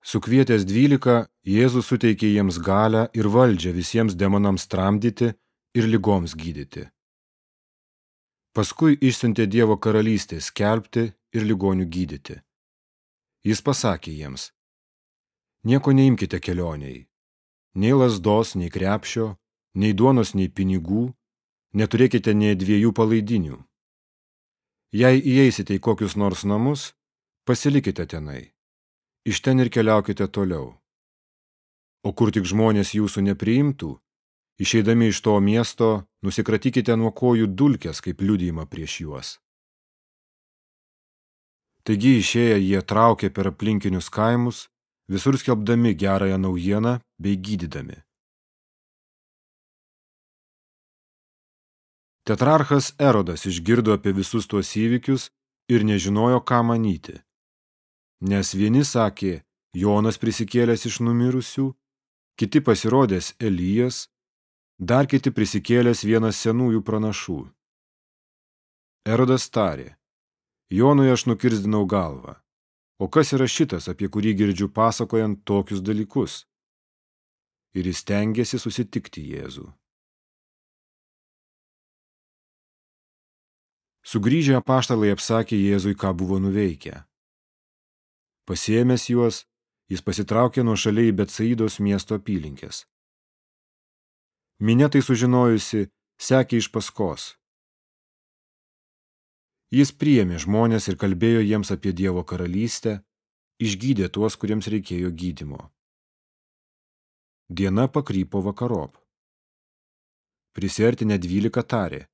Sukvietęs dvylika, Jėzus suteikė jiems galę ir valdžią visiems demonams tramdyti ir lygoms gydyti. Paskui išsiuntė Dievo karalystę skelbti ir ligonių gydyti. Jis pasakė jiems, nieko neimkite kelioniai, nei lasdos, nei krepšio, nei duonos, nei pinigų, neturėkite nei dviejų palaidinių. Jei įeisite į kokius nors namus, pasilikite tenai. Iš ten ir keliaukite toliau. O kur tik žmonės jūsų nepriimtų, išeidami iš to miesto, nusikratykite nuo kojų dulkės kaip liudijimą prieš juos. Taigi išėję jie traukė per aplinkinius kaimus, visur skelbdami gerąją naujieną bei gydydami. Tetrarchas Erodas išgirdo apie visus tuos įvykius ir nežinojo, ką manyti. Nes vieni sakė, Jonas prisikėlęs iš numirusių, kiti pasirodęs Elijas, dar kiti prisikėlęs vienas senųjų pranašų. Erodas tarė, Jonui aš nukirzdinau galvą. O kas yra šitas, apie kurį girdžiu pasakojant tokius dalykus? Ir jis tengiasi susitikti Jėzų. Sugrįžę apaštalai apsakė Jėzui, ką buvo nuveikę. Pasiėmęs juos, jis pasitraukė nuo šaliai Betsaidos miesto apylinkės. Minė tai sužinojusi, sekė iš paskos. Jis priėmė žmonės ir kalbėjo jiems apie Dievo karalystę, išgydė tuos, kuriems reikėjo gydymo. Diena pakrypo vakarop. Prisertinę dvylika tarė.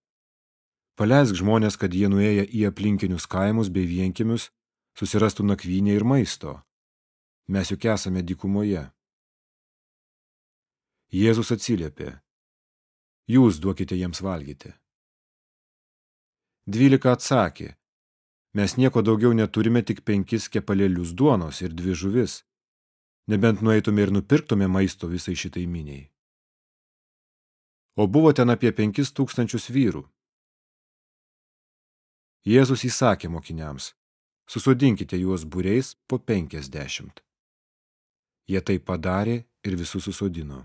Paleisk žmonės, kad jie nuėję į aplinkinius kaimus bei vienkimius, susirastų nakvynę ir maisto. Mes juk esame dykumoje. Jėzus atsiliepė. Jūs duokite jiems valgyti. Dvylika atsakė. Mes nieko daugiau neturime tik penkis kepalėlius duonos ir dvi žuvis. Nebent nueitume ir nupirktume maisto visai šitai miniai. O buvo ten apie penkis tūkstančius vyrų. Jėzus įsakė mokiniams, susodinkite juos būreis po penkiasdešimt. Jie tai padarė ir visus susodino.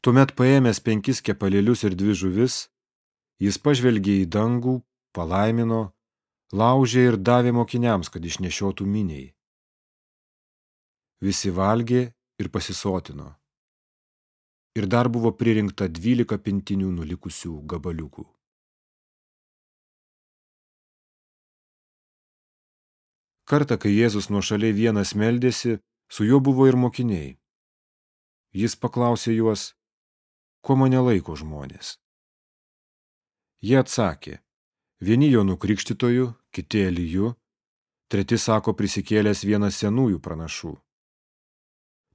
Tuomet paėmęs penkis kepalėlius ir dvi žuvis, jis pažvelgė į dangų, palaimino, laužė ir davė mokiniams, kad išnešiotų miniai. Visi valgė ir pasisotino. Ir dar buvo pririnkta dvylika pintinių nulikusių gabaliukų. Kartą, kai Jėzus nuo šaliai vienas meldėsi, su juo buvo ir mokiniai. Jis paklausė juos, kuo mane laiko žmonės. Jie atsakė, vieni jo nukrikštytojų, kiti Eliju, treti sako prisikėlęs vienas senųjų pranašų.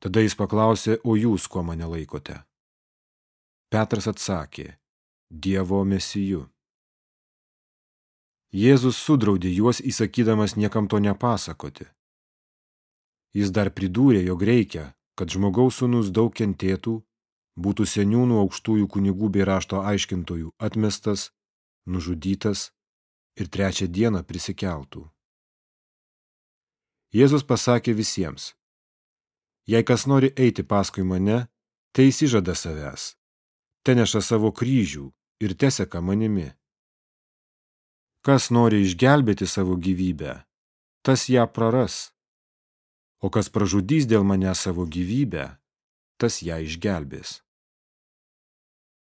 Tada jis paklausė, o jūs kuo mane laikote? Petras atsakė, Dievo mesiju. Jėzus sudraudė juos įsakydamas niekam to nepasakoti. Jis dar pridūrė, jog reikia, kad žmogaus sūnus daug kentėtų, būtų seniūnų aukštųjų kunigų bei rašto aiškintojų atmestas, nužudytas ir trečią dieną prisikeltų. Jėzus pasakė visiems, jei kas nori eiti paskui mane, tai įsižada savęs, te neša savo kryžių ir teseka manimi. Kas nori išgelbėti savo gyvybę, tas ją praras. O kas pražudys dėl mane savo gyvybę, tas ją išgelbės.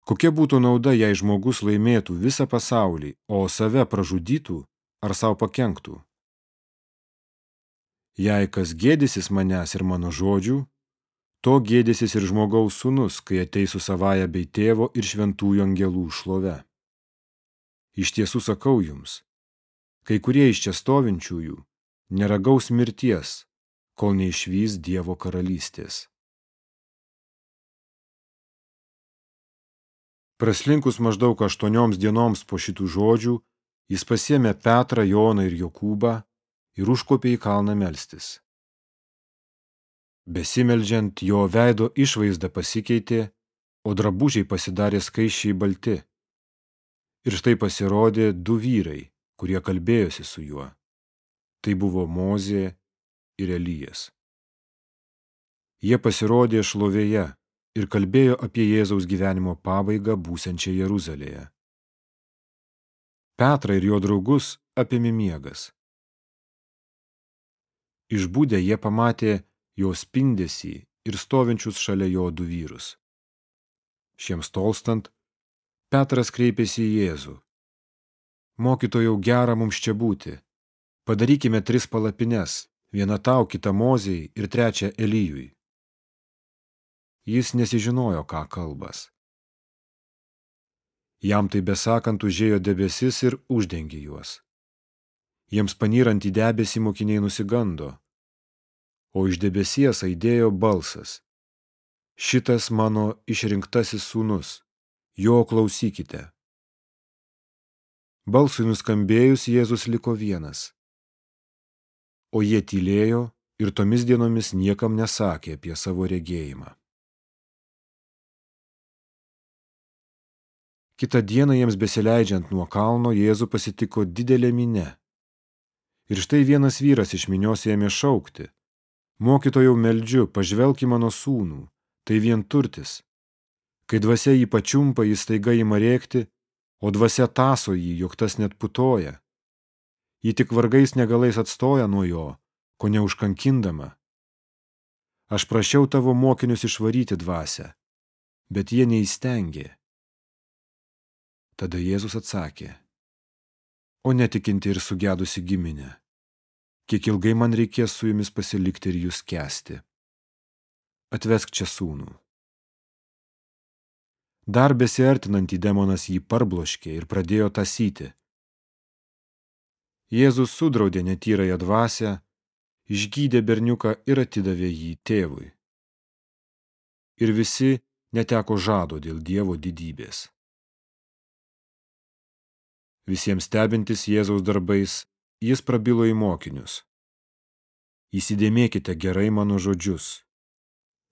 Kokia būtų nauda, jei žmogus laimėtų visą pasaulį, o save pražudytų ar savo pakenktų? Jei kas gėdysis manęs ir mano žodžių, to gėdysis ir žmogaus sūnus, kai ateis su savaja bei tėvo ir šventųjų angelų šlove. Iš tiesų sakau jums, kai kurie iš čia stovinčiųjų neragaus mirties, kol neišvys Dievo karalystės. Praslinkus maždaug aštuonioms dienoms po šitų žodžių, jis pasiemė Petrą, Joną ir Jokūbą ir užkopė į kalną melstis. Besimeldžiant, jo veido išvaizda pasikeitė, o drabužiai pasidarė skaičiai balti. Ir štai pasirodė du vyrai, kurie kalbėjosi su juo. Tai buvo Mozė ir Elijas. Jie pasirodė šlovėje ir kalbėjo apie Jėzaus gyvenimo pabaigą būsiančią Jeruzalėje. Petrą ir jo draugus apėmė miegas. Išbūdę jie pamatė jo spindesį ir stovinčius šalia jo du vyrus. Šiems tolstant, Petras kreipėsi į Jėzų. Mokytojau gera mums čia būti. Padarykime tris palapines, vieną tau, kitą mozijai ir trečią Elyjui. Jis nesižinojo, ką kalbas. Jam tai besakant užėjo debesis ir uždengė juos. Jiems panyrant į debesį mokiniai nusigando, o iš debesies aidėjo balsas. Šitas mano išrinktasis sūnus, jo klausykite. Balsui nuskambėjus Jėzus liko vienas. O jie tylėjo ir tomis dienomis niekam nesakė apie savo regėjimą. Kitą dieną jiems besileidžiant nuo kalno Jėzų pasitiko didelė minė. Ir štai vienas vyras iš minios ėmė šaukti. Mokytojau meldžiu, pažvelk į mano sūnų, tai vien turtis. Kai dvasia jį pačiumpa, jis taiga įma rėkti o dvasia taso jį, jog tas net putoja. Ji tik vargais negalais atstoja nuo jo, ko neužkankindama. Aš prašiau tavo mokinius išvaryti dvasę, bet jie neįstengė. Tada Jėzus atsakė, o netikinti ir sugedusi giminė, kiek ilgai man reikės su jumis pasilikti ir jūs kesti. Atvesk čia sūnų. Dar besiartinantį demonas jį parbloškė ir pradėjo tasyti. Jėzus sudraudė netyrąją dvasę, išgydė berniuką ir atidavė jį tėvui. Ir visi neteko žado dėl Dievo didybės. Visiems stebintis Jėzaus darbais, jis prabilo į mokinius. Įsidėmėkite gerai mano žodžius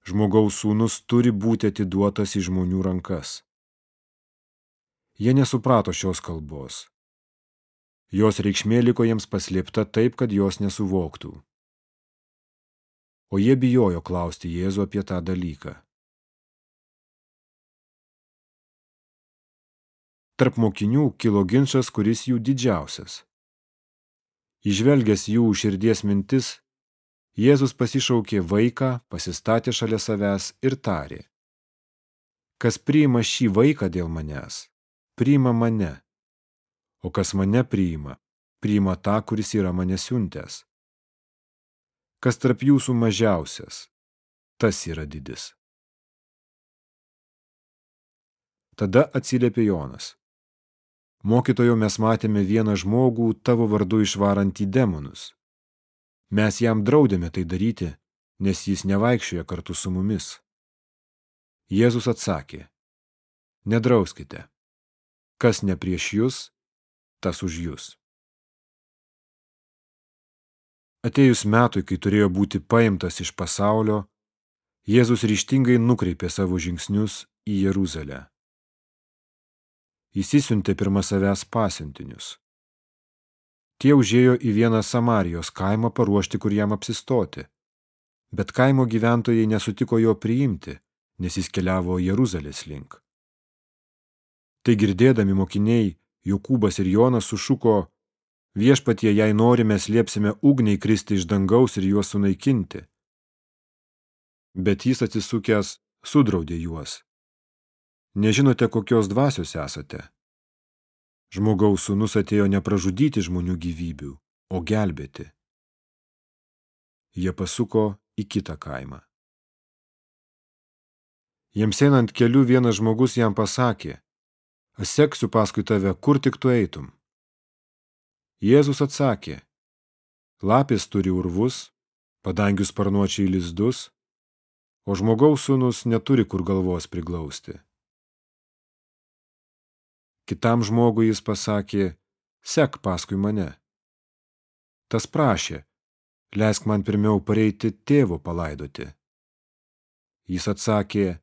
žmogaus sūnus turi būti atiduotas į žmonių rankas. Jie nesuprato šios kalbos. Jos reikšmė liko jiems paslėpta taip, kad jos nesuvoktų. O jie bijojo klausti Jėzų apie tą dalyką. Tarp mokinių kilo ginčas, kuris jų didžiausias. Išvelgęs jų širdies mintis, Jėzus pasišaukė vaiką, pasistatė šalia savęs ir tarė. Kas priima šį vaiką dėl manęs, priima mane. O kas mane priima, priima tą, kuris yra mane siuntęs. Kas tarp jūsų mažiausias, tas yra didis. Tada atsiliepė Jonas. Mokytojo mes matėme vieną žmogų tavo vardu išvarantį demonus Mes jam draudėme tai daryti, nes jis nevaikščioja kartu su mumis. Jėzus atsakė, nedrauskite, kas ne prieš jūs, tas už jūs. Atėjus metui, kai turėjo būti paimtas iš pasaulio, Jėzus ryštingai nukreipė savo žingsnius į Jeruzalę. Jis įsiuntė pirmą savęs pasiuntinius. Tie užėjo į vieną Samarijos kaimą paruošti, kur jam apsistoti. Bet kaimo gyventojai nesutiko jo priimti, nes jis keliavo Jeruzalės link. Tai girdėdami mokiniai, Jokūbas ir Jonas sušuko, viešpatie, jei norime, slėpsime ugniai kristi iš dangaus ir juos sunaikinti. Bet jis atsisukęs sudraudė juos. Nežinote, kokios dvasios esate. Žmogaus sūnus atėjo nepražudyti žmonių gyvybių, o gelbėti. Jie pasuko į kitą kaimą. Jiems einant keliu vienas žmogus jam pasakė, aš seksiu paskui tave, kur tik tu eitum. Jėzus atsakė, lapės turi urvus, padangius sparnuočiai lizdus, o žmogaus sūnus neturi kur galvos priglausti. Kitam žmogui jis pasakė, sek paskui mane. Tas prašė, leisk man pirmiau pareiti tėvo palaidoti. Jis atsakė,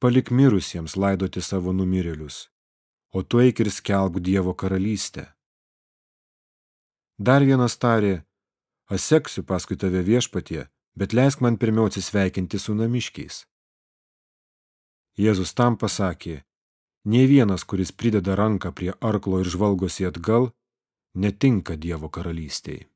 palik mirusiems laidoti savo numirėlius, o tu eik ir skelbk Dievo karalystę. Dar vienas tarė, Aš seksiu paskui tave viešpatie, bet leisk man pirmiau atsisveikinti su namiškiais. Jėzus tam pasakė, nei vienas, kuris prideda ranką prie arklo ir žvalgosi atgal, netinka Dievo karalystėje.